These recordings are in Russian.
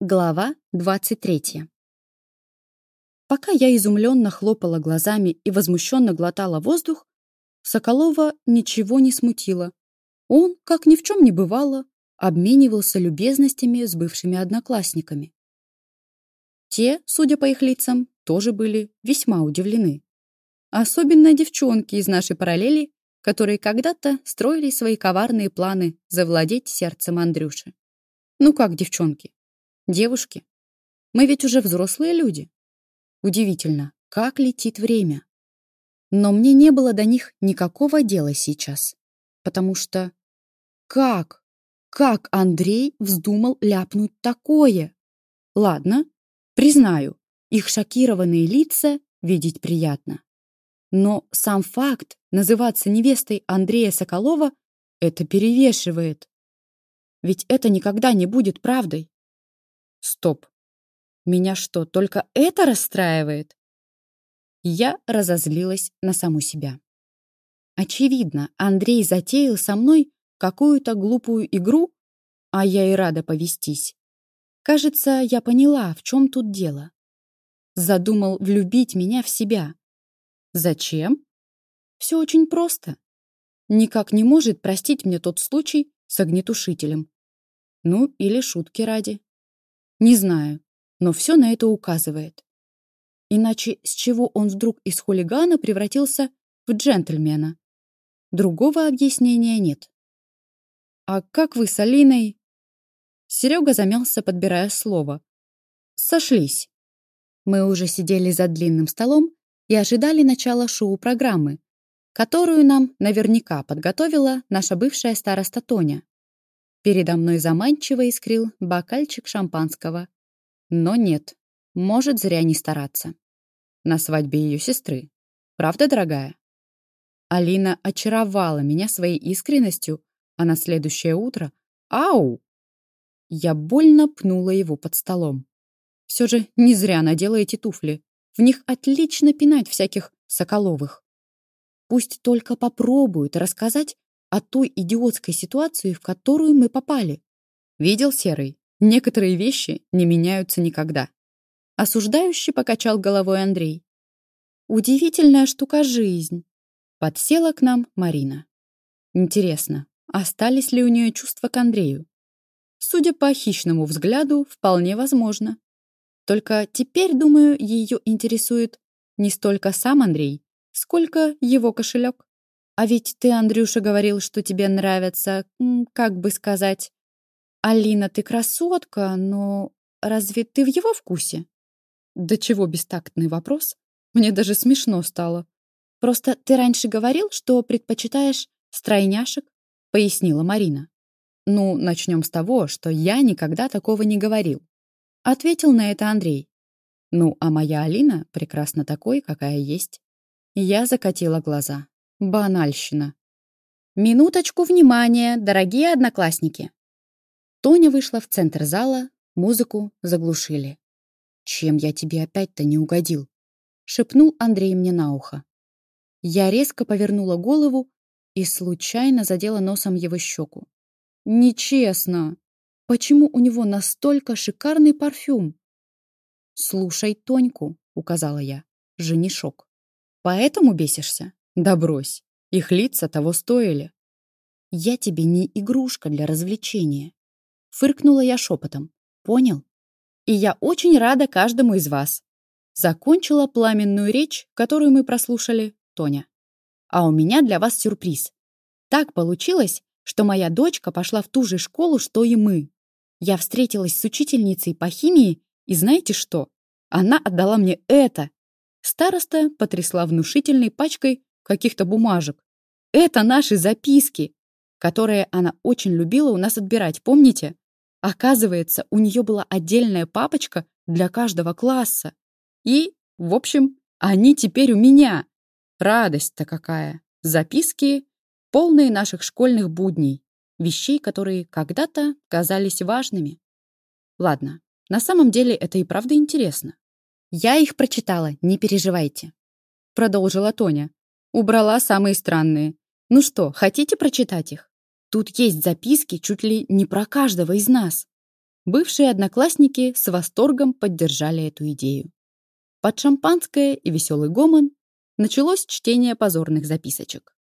Глава 23. Пока я изумленно хлопала глазами и возмущенно глотала воздух, Соколова ничего не смутило. Он, как ни в чем не бывало, обменивался любезностями с бывшими одноклассниками. Те, судя по их лицам, тоже были весьма удивлены. Особенно девчонки из нашей параллели, которые когда-то строили свои коварные планы завладеть сердцем Андрюши. Ну как девчонки? Девушки, мы ведь уже взрослые люди. Удивительно, как летит время. Но мне не было до них никакого дела сейчас. Потому что... Как? Как Андрей вздумал ляпнуть такое? Ладно, признаю, их шокированные лица видеть приятно. Но сам факт называться невестой Андрея Соколова это перевешивает. Ведь это никогда не будет правдой. Стоп. Меня что, только это расстраивает? Я разозлилась на саму себя. Очевидно, Андрей затеял со мной какую-то глупую игру, а я и рада повестись. Кажется, я поняла, в чем тут дело. Задумал влюбить меня в себя. Зачем? Все очень просто. Никак не может простить мне тот случай с огнетушителем. Ну, или шутки ради. Не знаю, но все на это указывает. Иначе с чего он вдруг из хулигана превратился в джентльмена? Другого объяснения нет. «А как вы с Алиной?» Серега замялся, подбирая слово. «Сошлись». Мы уже сидели за длинным столом и ожидали начала шоу-программы, которую нам наверняка подготовила наша бывшая староста Тоня. Передо мной заманчиво искрил бокальчик шампанского. Но нет, может зря не стараться. На свадьбе ее сестры. Правда, дорогая? Алина очаровала меня своей искренностью, а на следующее утро — ау! Я больно пнула его под столом. Все же не зря надела эти туфли. В них отлично пинать всяких Соколовых. Пусть только попробуют рассказать, о той идиотской ситуации, в которую мы попали. Видел, Серый, некоторые вещи не меняются никогда. Осуждающий покачал головой Андрей. Удивительная штука жизнь. Подсела к нам Марина. Интересно, остались ли у нее чувства к Андрею? Судя по хищному взгляду, вполне возможно. Только теперь, думаю, ее интересует не столько сам Андрей, сколько его кошелек. А ведь ты, Андрюша, говорил, что тебе нравятся, как бы сказать... Алина, ты красотка, но разве ты в его вкусе? Да чего бестактный вопрос? Мне даже смешно стало. Просто ты раньше говорил, что предпочитаешь стройняшек, пояснила Марина. Ну, начнем с того, что я никогда такого не говорил. Ответил на это Андрей. Ну, а моя Алина прекрасно такой, какая есть. Я закатила глаза. Банальщина. Минуточку внимания, дорогие одноклассники. Тоня вышла в центр зала, музыку заглушили. «Чем я тебе опять-то не угодил?» — шепнул Андрей мне на ухо. Я резко повернула голову и случайно задела носом его щеку. «Нечестно! Почему у него настолько шикарный парфюм?» «Слушай Тоньку», — указала я, — «женишок. Поэтому бесишься?» Да брось, их лица того стоили. Я тебе не игрушка для развлечения. Фыркнула я шепотом. Понял? И я очень рада каждому из вас. Закончила пламенную речь, которую мы прослушали, Тоня. А у меня для вас сюрприз. Так получилось, что моя дочка пошла в ту же школу, что и мы. Я встретилась с учительницей по химии, и знаете что? Она отдала мне это. Староста потрясла внушительной пачкой каких-то бумажек. Это наши записки, которые она очень любила у нас отбирать, помните? Оказывается, у нее была отдельная папочка для каждого класса. И, в общем, они теперь у меня. Радость-то какая. Записки, полные наших школьных будней, вещей, которые когда-то казались важными. Ладно, на самом деле это и правда интересно. Я их прочитала, не переживайте. Продолжила Тоня. Убрала самые странные. Ну что, хотите прочитать их? Тут есть записки чуть ли не про каждого из нас. Бывшие одноклассники с восторгом поддержали эту идею. Под шампанское и веселый гомон началось чтение позорных записочек.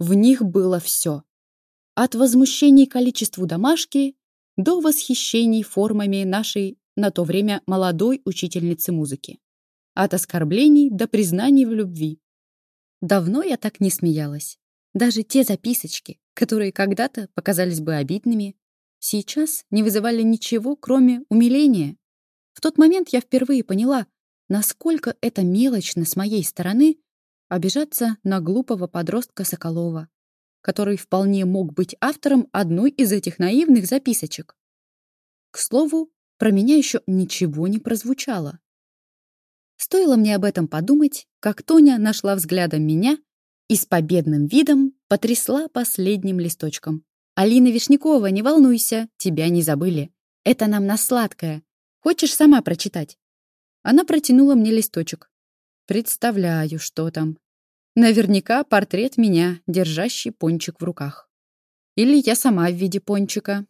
В них было все. От возмущений количеству домашки до восхищений формами нашей на то время молодой учительницы музыки. От оскорблений до признаний в любви. Давно я так не смеялась. Даже те записочки, которые когда-то показались бы обидными, сейчас не вызывали ничего, кроме умиления. В тот момент я впервые поняла, насколько это мелочно с моей стороны обижаться на глупого подростка Соколова, который вполне мог быть автором одной из этих наивных записочек. К слову, про меня еще ничего не прозвучало. Стоило мне об этом подумать, как Тоня нашла взглядом меня и с победным видом потрясла последним листочком. «Алина Вишнякова, не волнуйся, тебя не забыли. Это нам на сладкое. Хочешь сама прочитать?» Она протянула мне листочек. Представляю, что там. Наверняка портрет меня, держащий пончик в руках. Или я сама в виде пончика.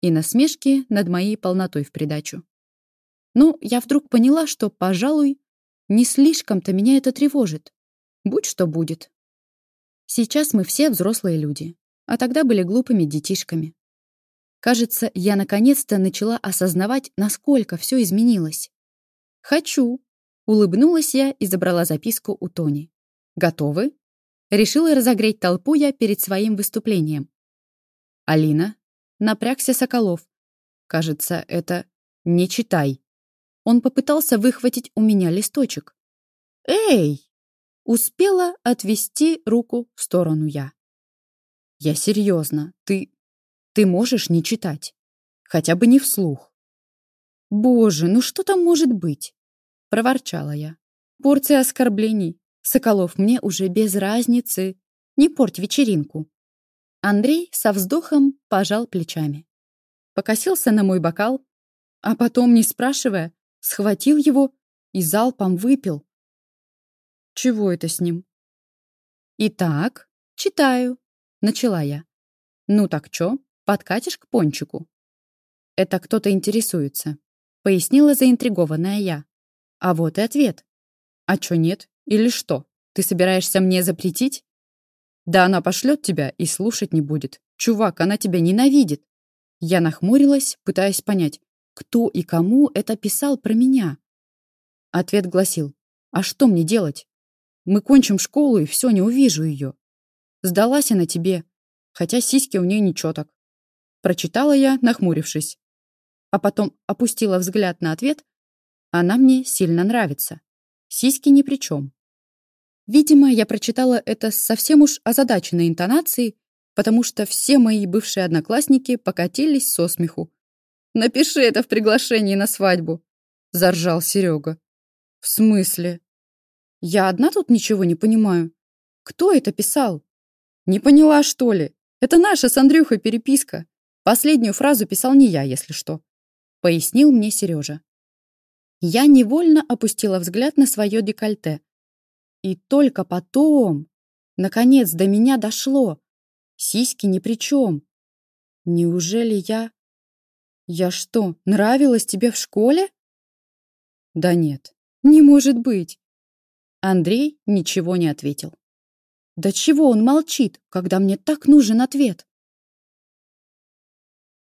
И насмешки над моей полнотой в придачу. Ну, я вдруг поняла, что, пожалуй, не слишком-то меня это тревожит. Будь что будет. Сейчас мы все взрослые люди а тогда были глупыми детишками. Кажется, я наконец-то начала осознавать, насколько все изменилось. «Хочу», — улыбнулась я и забрала записку у Тони. «Готовы?» Решила разогреть толпу я перед своим выступлением. «Алина?» — напрягся Соколов. «Кажется, это «не читай». Он попытался выхватить у меня листочек. «Эй!» — успела отвести руку в сторону я. Я серьезно. Ты... Ты можешь не читать. Хотя бы не вслух. Боже, ну что там может быть? Проворчала я. Порция оскорблений. Соколов, мне уже без разницы. Не порть вечеринку. Андрей со вздохом пожал плечами. Покосился на мой бокал, а потом, не спрашивая, схватил его и залпом выпил. Чего это с ним? Итак, читаю. Начала я. «Ну так чё, подкатишь к пончику?» «Это кто-то интересуется», — пояснила заинтригованная я. А вот и ответ. «А чё нет? Или что? Ты собираешься мне запретить?» «Да она пошлет тебя и слушать не будет. Чувак, она тебя ненавидит». Я нахмурилась, пытаясь понять, кто и кому это писал про меня. Ответ гласил, «А что мне делать? Мы кончим школу, и все, не увижу ее. Сдалась она тебе, хотя сиськи у нее ничего так. Прочитала я, нахмурившись. А потом опустила взгляд на ответ. Она мне сильно нравится. Сиськи ни при чем. Видимо, я прочитала это с совсем уж озадаченной интонацией, потому что все мои бывшие одноклассники покатились со смеху. «Напиши это в приглашении на свадьбу», — заржал Серега. «В смысле? Я одна тут ничего не понимаю. Кто это писал?» Не поняла, что ли? Это наша с Андрюхой переписка. Последнюю фразу писал не я, если что. Пояснил мне Сережа. Я невольно опустила взгляд на свое декольте. И только потом, наконец, до меня дошло. Сиськи ни при чем. Неужели я... Я что, нравилась тебе в школе? Да нет, не может быть. Андрей ничего не ответил. Да чего он молчит, когда мне так нужен ответ?